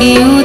you.